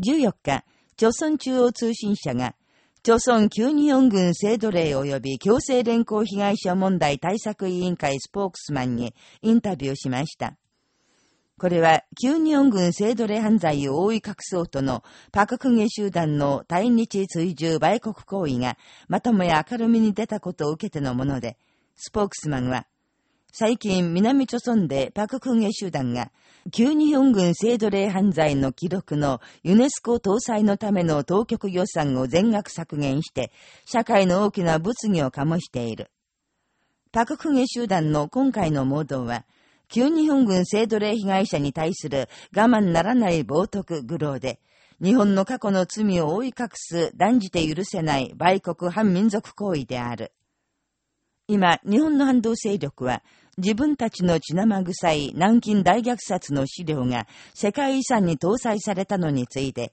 14日、朝鮮中央通信社が、朝鮮旧日本軍制度令及び強制連行被害者問題対策委員会スポークスマンにインタビューしました。これは、旧日本軍制度令犯罪を覆い隠そうとのパククゲ集団の対日追従売国行為がまともや明るみに出たことを受けてのもので、スポークスマンは、最近、南朝村でパククンゲ集団が、旧日本軍制度令犯罪の記録のユネスコ搭載のための当局予算を全額削減して、社会の大きな物議を醸している。パククンゲ集団の今回の盲導は、旧日本軍制度令被害者に対する我慢ならない冒涜愚弄で、日本の過去の罪を覆い隠す断じて許せない売国反民族行為である。今、日本の反動勢力は、自分たちの血生臭い南京大虐殺の資料が世界遺産に搭載されたのについて、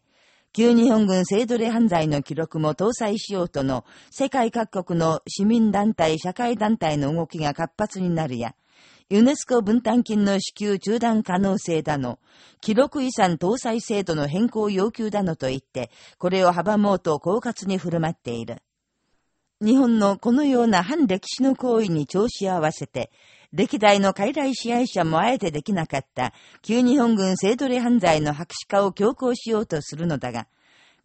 旧日本軍性奴隷犯罪の記録も搭載しようとの世界各国の市民団体、社会団体の動きが活発になるや、ユネスコ分担金の支給中断可能性だの、記録遺産搭載制度の変更要求だのと言って、これを阻もうと狡猾に振る舞っている。日本のこのような反歴史の行為に調子合わせて、歴代の傀儡支配者もあえてできなかった旧日本軍性奴隷犯罪の白紙化を強行しようとするのだが、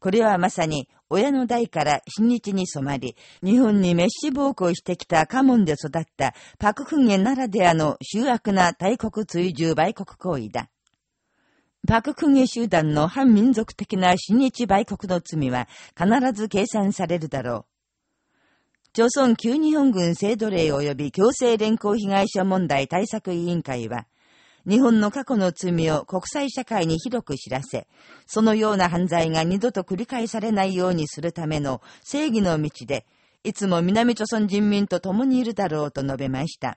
これはまさに親の代から新日に染まり、日本に滅死暴行してきた家門で育ったパククンゲならではの醜悪な大国追従売国行為だ。パククンゲ集団の反民族的な新日売国の罪は必ず計算されるだろう。朝鮮旧日本軍制度令及び強制連行被害者問題対策委員会は、日本の過去の罪を国際社会に広く知らせ、そのような犯罪が二度と繰り返されないようにするための正義の道で、いつも南朝鮮人民と共にいるだろうと述べました。